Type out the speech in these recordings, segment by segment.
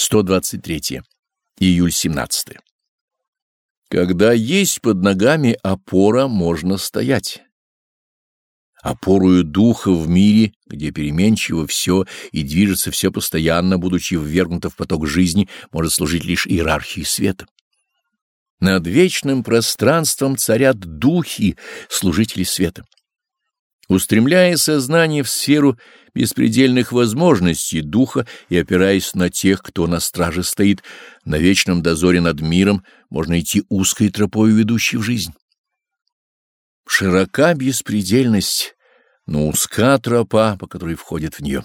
123. Июль 17. Когда есть под ногами опора, можно стоять. Опорую духа в мире, где переменчиво все и движется все постоянно, будучи ввергнуто в поток жизни, может служить лишь иерархии света. Над вечным пространством царят духи, служители света. Устремляя сознание в сферу беспредельных возможностей духа и опираясь на тех, кто на страже стоит, на вечном дозоре над миром, можно идти узкой тропой, ведущей в жизнь. Широка беспредельность, но узка тропа, по которой входит в нее.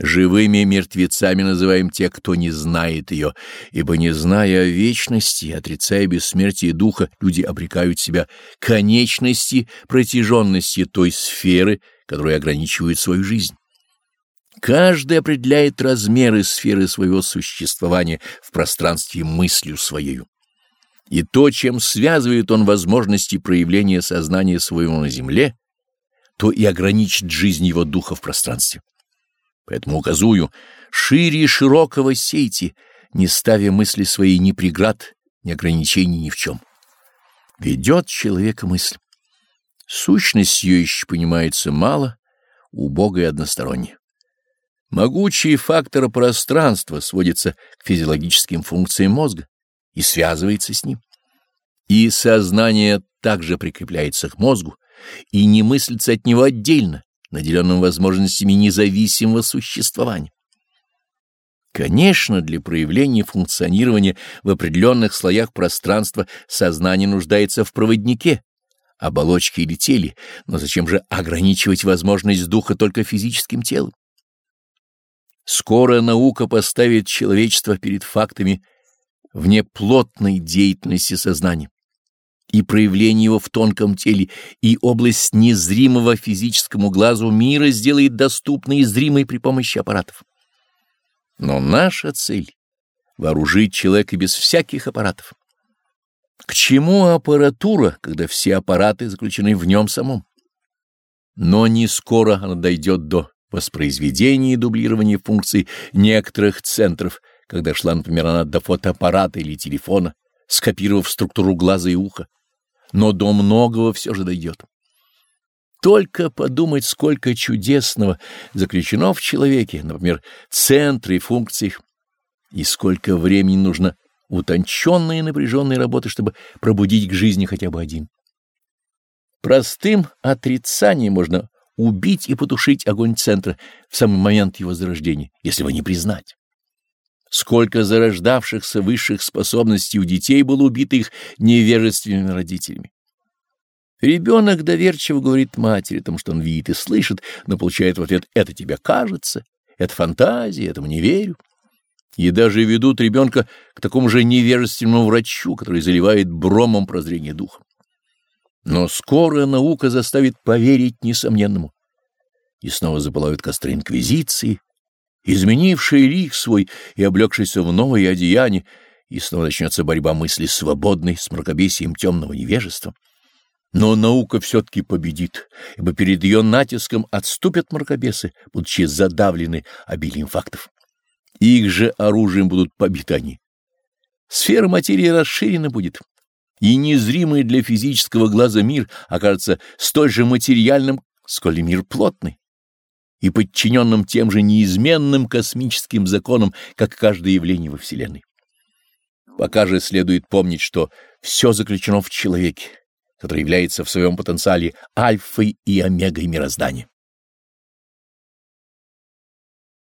Живыми мертвецами называем тех, кто не знает ее, ибо, не зная о вечности, отрицая бессмертие духа, люди обрекают себя конечности протяженности той сферы, которая ограничивает свою жизнь. Каждый определяет размеры сферы своего существования в пространстве мыслью своею. И то, чем связывает он возможности проявления сознания своего на земле, то и ограничит жизнь его духа в пространстве. Поэтому указую, шире широкого сейте, не ставя мысли своей ни преград, ни ограничений ни в чем. Ведет человека мысль. Сущность ее еще понимается мало, убого и односторонне. Могучий фактор пространства сводится к физиологическим функциям мозга и связывается с ним. И сознание также прикрепляется к мозгу и не мыслится от него отдельно, наделенным возможностями независимого существования. Конечно, для проявления функционирования в определенных слоях пространства сознание нуждается в проводнике, оболочке или теле, но зачем же ограничивать возможность духа только физическим телом? Скоро наука поставит человечество перед фактами вне плотной деятельности сознания и проявление его в тонком теле, и область незримого физическому глазу мира сделает доступной и зримой при помощи аппаратов. Но наша цель — вооружить человека без всяких аппаратов. К чему аппаратура, когда все аппараты заключены в нем самом? Но не скоро она дойдет до воспроизведения и дублирования функций некоторых центров, когда шла, например, она до фотоаппарата или телефона, скопировав структуру глаза и уха но до многого все же дойдет. Только подумать, сколько чудесного заключено в человеке, например, центры и функциях, и сколько времени нужно утонченной и напряженной работы, чтобы пробудить к жизни хотя бы один. Простым отрицанием можно убить и потушить огонь центра в самый момент его зарождения, если его не признать. Сколько зарождавшихся высших способностей у детей было убито их невежественными родителями. Ребенок доверчиво говорит матери о том, что он видит и слышит, но получает в ответ «это тебе кажется», «это фантазия», «этому не верю». И даже ведут ребенка к такому же невежественному врачу, который заливает бромом прозрение духа. Но скоро наука заставит поверить несомненному. И снова запылают костры инквизиции, изменивший лик свой и облегшийся в новое одеяние, и снова начнется борьба мысли свободной с мракобесием темного невежества. Но наука все-таки победит, ибо перед ее натиском отступят мракобесы, будучи задавлены обилием фактов. Их же оружием будут побиты они. Сфера материи расширена будет, и незримый для физического глаза мир окажется столь же материальным, сколь и мир плотный и подчиненным тем же неизменным космическим законам, как каждое явление во Вселенной. Пока же следует помнить, что все заключено в человеке, который является в своем потенциале альфой и омегой мироздания.